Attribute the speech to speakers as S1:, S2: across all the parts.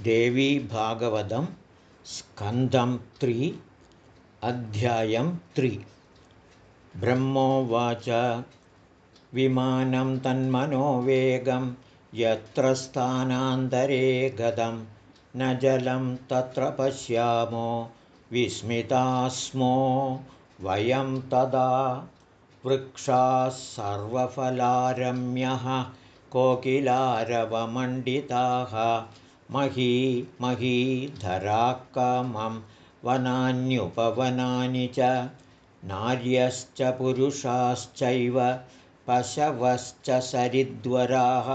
S1: देवी भागवतं स्कन्धं त्रि अध्यायं त्रि। ब्रह्मोवाच विमानं तन्मनोवेगं यत्र स्थानान्तरे गतं न जलं तत्र पश्यामो विस्मिता स्मो वयं तदा वृक्षाः सर्वफलारम्यः कोकिलारवमण्डिताः मही महीधराकामं वनान्युपवनानि च नार्यश्च पुरुषाश्चैव पशवश्च सरिद्वराः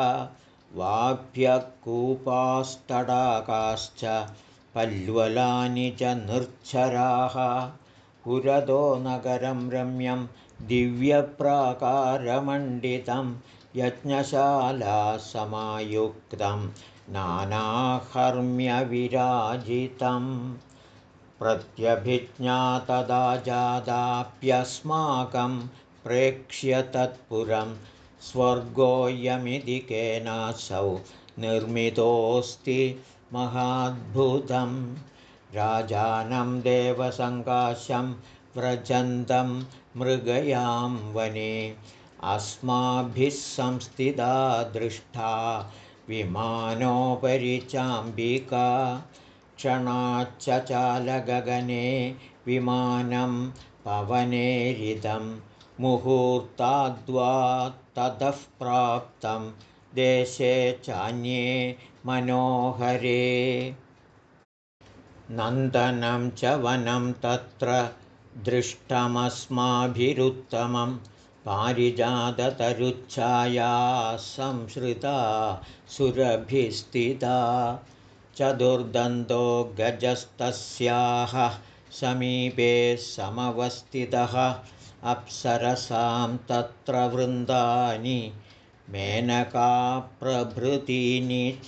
S1: वाप्यकूपास्तडाकाश्च पल्वलानि च निर्च्छराः पुरतो नगरं रम्यं दिव्यप्राकारमण्डितं यज्ञशालासमायुक्तं नानाहर्म्यविराजितं प्रत्यभिज्ञातदा जादाप्यस्माकं प्रेक्ष्य तत्पुरं स्वर्गोऽयमिति केनासौ निर्मितोऽस्ति महाद्भुतं। राजानं देवसङ्काशं व्रजन्तं मृगयां वने। अस्माभिः संस्थिता दृष्टा विमानोपरि चाम्बिका क्षणाच्चचालगगने विमानं पवनेरिदं मुहूर्ताद्वा ततः प्राप्तं देशे चान्ये मनोहरे। नन्दनं च वनं तत्र दृष्टमस्माभिरुत्तमं पारिजाततरुच्छाया संश्रिता सुरभिस्थिता। चतुर्दन्तो गजस्तस्याः समीपे समवस्थितः अप्सरसां तत्र वृन्दानि। मेनकाप्रभृतीनि च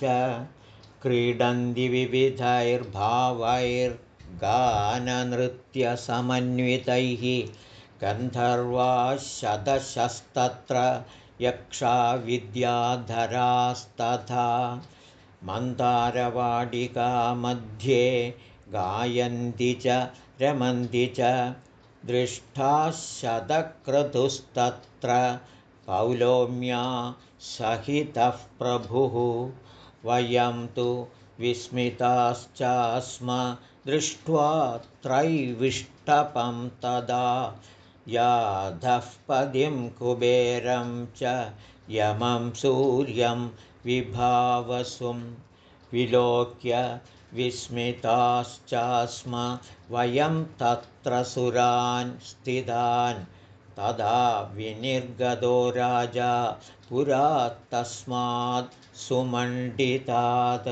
S1: क्रीडन्ति विविधैर्भावैर्गाननृत्यसमन्वितैः गन्धर्वाशदशस्तत्र यक्षा विद्याधरास्तथा मन्दारवाडिकामध्ये गायन्ति च रमन्ति च दृष्टाशतक्रतुस्तत्र पौलोम्या सहितः प्रभुः। वयं तु विस्मिताश्चास्म दृष्ट्वा त्रैविष्टपं तदा याधःपदिं कुबेरं च यमं सूर्यं विभावसुं विलोक्य विस्मिताश्चास्म वयं तत्र सुरान् स्थितान् तदा विनिर्गतो राजा पुरा तस्मात् सुमण्डितात्।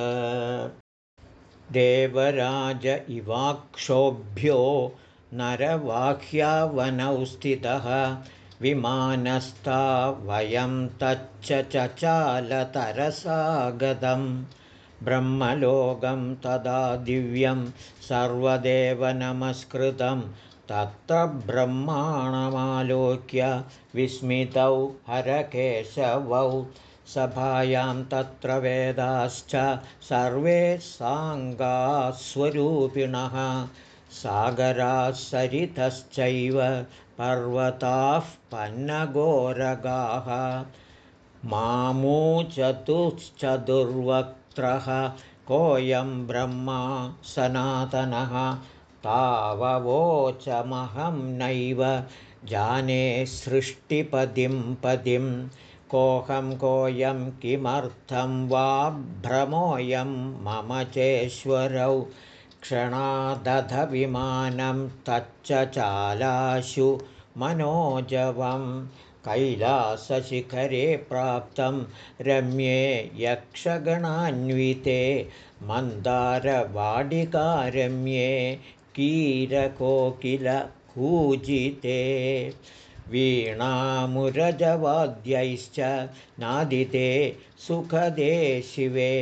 S1: देवराज इवाक्षोभ्यो नरवाह्यावनौ स्थितः विमानस्था वयं तच्च चचालतरसागतं ब्रह्मलोकं तदा दिव्यं सर्वदेवनमस्कृतं। तत्र ब्रह्माणमालोक्य विस्मितौ हरकेशवौ। सभायां तत्र वेदाश्च सर्वे साङ्गास्वरूपिणः सागराः सरितश्चैव पर्वताः पन्नगोरगाः। मामूचतुश्चतुर्वक्त्रः कोऽयं ब्रह्मा सनातनः? ताववोचमहं नैव जाने सृष्टिपदिं पदिं। कोऽहं कोऽयं किमर्थं वा भ्रमोऽयं मम चेश्वरौ क्षणादधविमानं तच्च चालाशु मनोजवं कैलासशिखरे प्राप्तं रम्ये यक्षगणान्विते मन्दारवाडिकारम्ये कीरकोकिलकूजिते वीणामुरजवाद्यैश्च नादिते सुखदे शिवे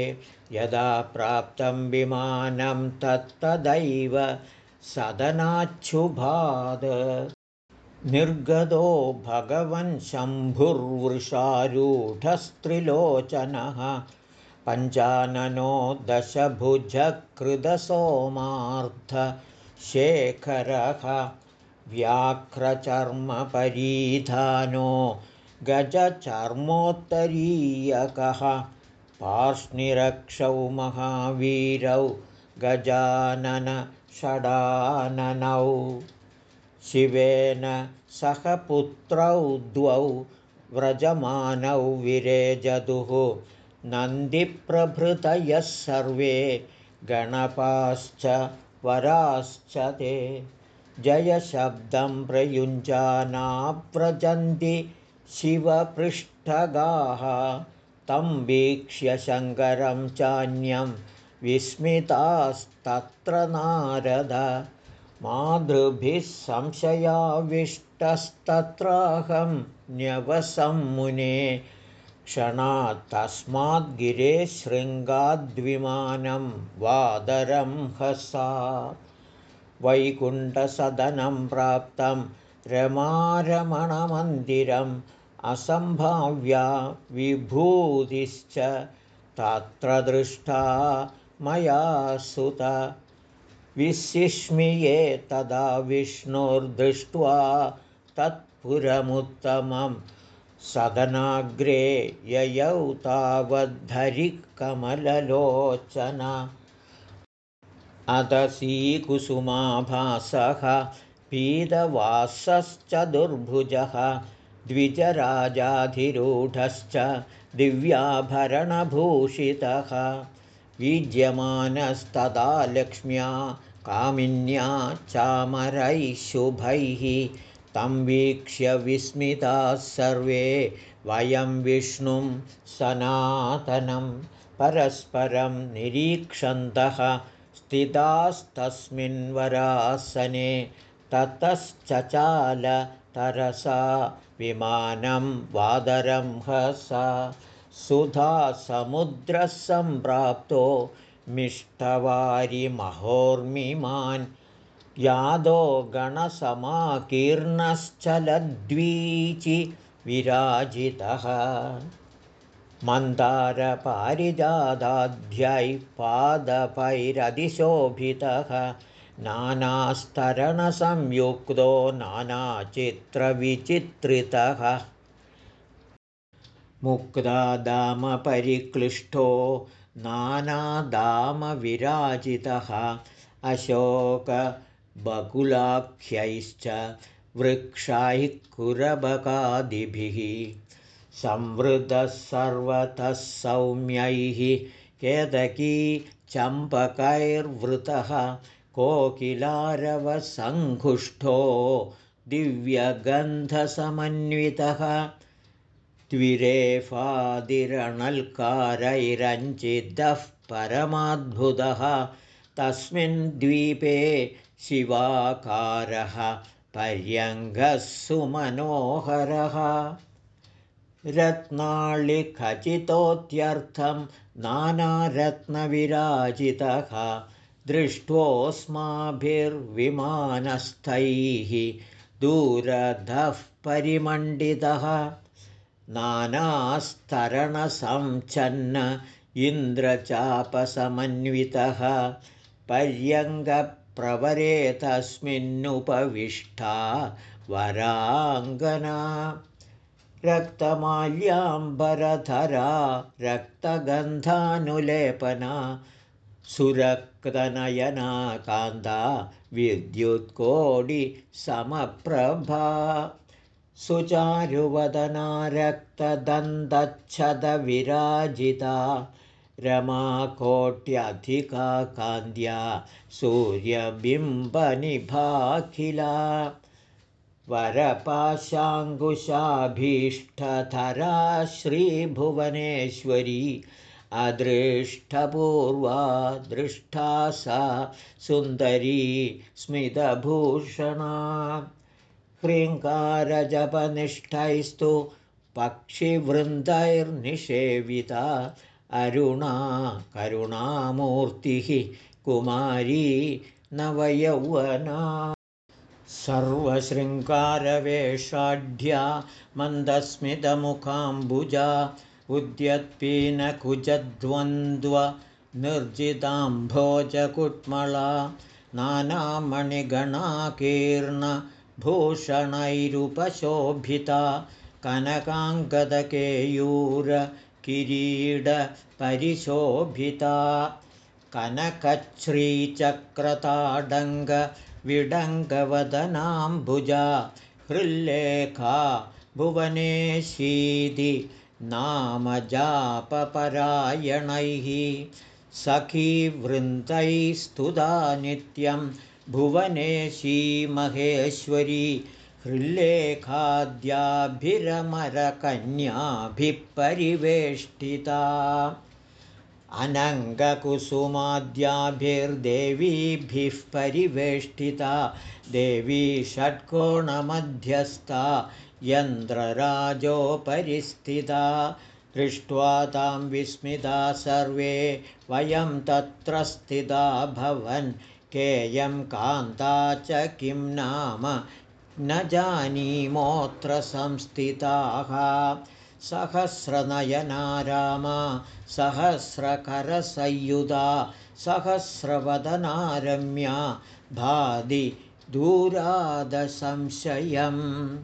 S1: यदा प्राप्तं विमानं तत्तदैव सदनाच्छुभाद्। निर्गतो भगवन् शम्भुर्वृषारूढस्त्रिलोचनः। पञ्चाननो दशभुजकृदसोमार्थशेखरः व्याघ्रचर्मपरीधानो गजचर्मोत्तरीयकः पार्ष्णिरक्षौ महावीरौ गजाननषडाननौ शिवेन सह पुत्रौ द्वौ व्रजमानौ विरेजदुः। नन्दिप्रभृतयः सर्वे गणपाश्च वराश्च ते। जयशब्दं प्रयुञ्जानाव्रजन्ति शिवपृष्ठगाः तं वीक्ष्य शङ्करं चान्यं विस्मितास्तत्र नारद। मातृभिः संशयाविष्टस्तत्राहं न्यवसंमुने क्षणात् तस्माद्गिरे शृङ्गाद्विमानं वादरं हसा। वैकुण्ठसदनं प्राप्तं रमारमणमन्दिरम् असम्भाव्या विभूतिश्च तत्र दृष्टा मया सुत। विशिष्मिये तदा विष्णुर्दृष्ट्वा तत्पुरमुत्तमं सदनाग्रे ययौ तावद्धरिकमललोचन। अदसीकुसुमाभासः पीतवासश्च दुर्भुजः द्विजराजाधिरूढश्च दिव्याभरणभूषितः। विद्यमानस्तदा लक्ष्म्या कामिन्या चामरैः शुभैः। तं वीक्ष्य विस्मिताः सर्वे वयं विष्णुं सनातनं परस्परं निरीक्षन्तः। स्थितास्तस्मिन्वरासने ततश्चचाल तरसा विमानं वादरं हसा। सुधासमुद्रसम्प्राप्तो मिष्टवारिमहोर्मिमान्। यादो गणसमाकीर्णश्चलद्वीचि विराजितः। मन्दारपारिजादाध्यै पादपैरधिशोभितः नानास्तरणसंयुक्तो नानाचित्रविचित्रितः। मुक्तादामपरिक्लिष्टो नानादामविराजितः। अशोकबकुलाख्यैश्च वृक्षैः कुरबकादिभिः संवृतः सर्वतः सौम्यैः केदकी चम्पकैर्वृतः कोकिलारवसङ्घुष्ठो दिव्यगन्धसमन्वितः द्विरेफादिरणल्कारैरञ्चितः परमाद्भुतः तस्मिन् द्वीपे शिवाकारः पर्यङ्गः सुमनोहरः। रत्नाळिखचितोत्यर्थं नानारत्नविराजितः दृष्टोऽस्माभिर्विमानस्थैः दूरधः परिमण्डितः नानास्तरणसंचन्न इन्द्रचापसमन्वितः पर्यङ्गप्रवरे तस्मिन्नुपविष्टा वराङ्गना। रक्तमाल्याम्बरधरा रक्तगन्धानुलेपना सुरक्तनयना कान्ता विद्युत्कोडिसमप्रभा सुचारुवदना रक्तदन्तच्छदविराजिता रमाकोट्यधिका कान्द्या सूर्यबिम्बनिभाखिला। वरपाशाङ्कुशाभीष्टधरा श्रीभुवनेश्वरी अदृष्टपूर्वा दृष्टा सा सुन्दरी स्मितभूषणा। ह्रीङ्कारजपनिष्ठैस्तु पक्षिवृन्दैर्निषेविता अरुणा करुणामूर्तिः कुमारी नवयौवना। सर्वशृङ्गारवेषाढ्या मन्दस्मितमुखाम्बुजा उद्यत्पीनकुजद्वन्द्वनिर्जिताम्भोजकुट्मला नानामणिगणाकीर्णभूषणैरुपशोभिता कनकाङ्गदकेयूरकिरीडपरिशोभिता कनकच्छ्रीचक्रताडङ्गविडङ्गवदनाम्बुजा हृल्लेखा भुवनेशीदि नामजापपरायणैः सखीवृन्दैस्तुदा नित्यं भुवनेशी महेश्वरी हृल्लेखाद्याभिरमरकन्याभिः परिवेष्टिता अनङ्गकुसुमाद्याभिर्देवीभिः परिवेष्टिता। देवी षट्कोणमध्यस्था यन्द्रराजोपरिस्थिता दृष्ट्वा तां विस्मिता सर्वे वयं तत्र स्थिता भवन्। केयं कान्ता च किं नाम? न जानीमोऽत्र संस्थिताः। सहस्रनयना रामा सहस्रकरसंयुधा सहस्रवदनारम्या भादि दूरादसंशयम्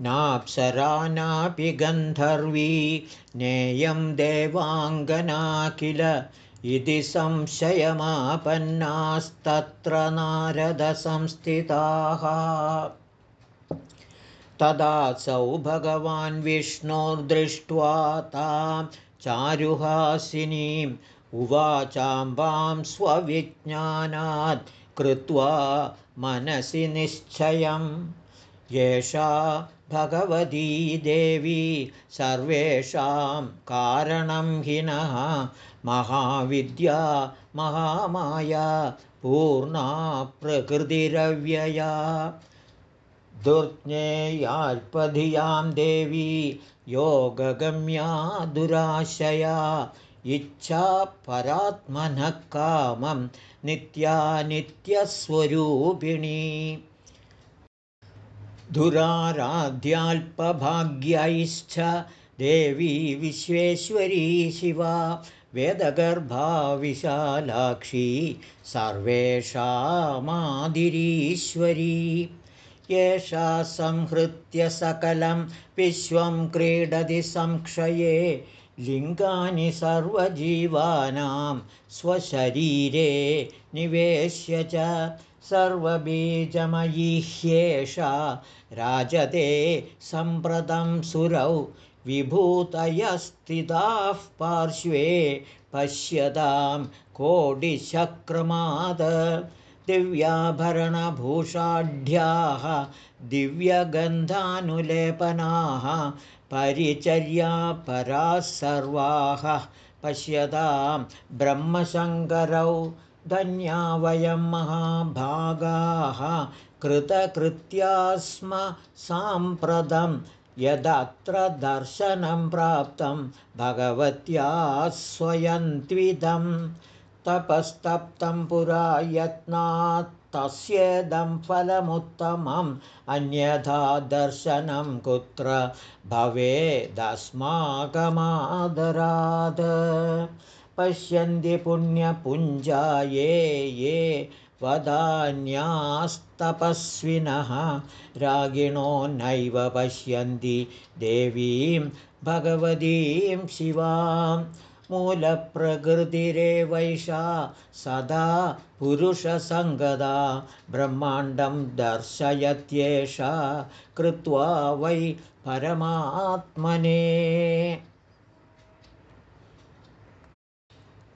S1: नाप्सरा नापि गन्धर्वी नेयं देवाङ्गना किल इति संशयमापन्नास्तत्र नारदसंस्थिताः। तदासौ भगवान् विष्णोर्दृष्ट्वा तां चारुहासिनीम् उवाचाम्बां स्वविज्ञानात् कृत्वा मनसि निश्चयम् एषा भगवती देवी सर्वेषां कारणं हिनः महाविद्या महामाया पूर्णा प्रकृतिरव्यया। दुर्ज्ञेयाल्पधियां देवी योगगम्या दुराशया। इच्छा परात्मनः कामं नित्यानित्यस्वरूपिणी धुराराध्याल्पभाग्यैश्च देवी विश्वेश्वरी शिवा वेदगर्भा विशालाक्षी सर्वेषामादिरीश्वरी। एषा संहृत्य सकलं विश्वं क्रीडति संक्षये लिङ्गानि सर्वजीवानां स्वशरीरे निवेश्य च सर्वबीजमयी ह्येषा राजते सम्प्रतं सुरौ विभूतयस्थिताः पार्श्वे पश्यतां कोटिचक्रमाद दिव्याभरणभूषाढ्याः दिव्यगन्धानुलेपनाः परिचर्यापराः सर्वाः पश्यतां ब्रह्मशङ्करौ धन्या वयं महाभागाः कृतकृत्या स्म साम्प्रतं यदत्र दर्शनं प्राप्तं भगवत्या स्वयन्त्विदं तपस्तप्तं पुरा यत्नात् तस्येदं फलमुत्तमम् अन्यथा दर्शनं कुत्र भवेदस्माकमादराद पश्यन्ति पुण्यपुञ्जाये ये वदान्यास्तपस्विनः। रागिणो नैव पश्यन्ति देवीं भगवतीं शिवां। मूलप्रकृतिरेवैषा सदा पुरुषसङ्गदा। ब्रह्माण्डं दर्शयत्येषा। कृत्वा वै परमात्मने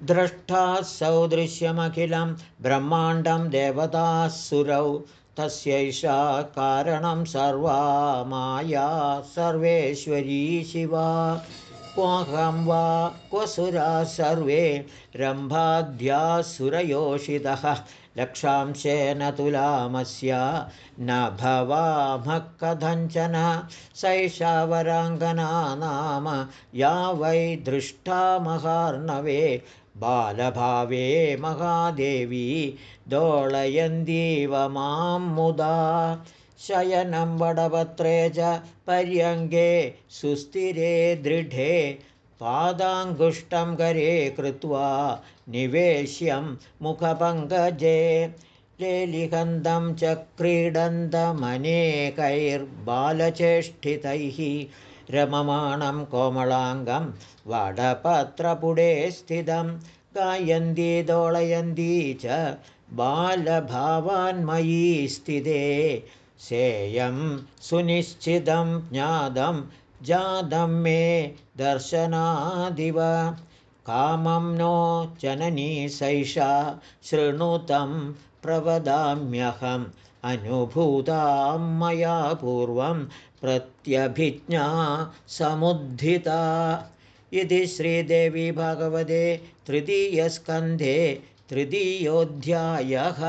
S1: द्रष्टा सौदृश्यमखिलं ब्रह्माण्डं देवतासुरौ। तस्यैषा कारणं सर्वा माया सर्वेश्वरी शिवा। क्वाहं वा क्वसुरा सर्वे रम्भाध्यासुरयोषितः। लक्षांशेन तुलामस्य न भवामः कथञ्चन सैषा वराङ्गना नाम या वै दृष्टा महार्णवे बालभावे महादेवी दोळयन्तीव मां मुदा। शयनं वडपत्रे च पर्यङ्गे सुस्थिरे दृढे। पादाङ्गुष्टं करे कृत्वा निवेश्यं मुखपङ्कजे। लेलिहन्तं च क्रीडन्तमनेकैर्बालचेष्टितैः रममाणं कोमलाङ्गं वडपत्रपुडे स्थितं। गायन्ती दोलयन्ती च बालभावान्मयी स्थिते। सेयं सुनिश्चितं ज्ञातं जातं मे दर्शनादिव। कामं नो जननी सैषा शृणुतं प्रवदाम्यहम्। अनुभूतां मया पूर्वं प्रत्यभिज्ञा समुद्धिता। इति श्रीदेवी भगवते तृतीयस्कन्धे तृतीयोऽध्यायः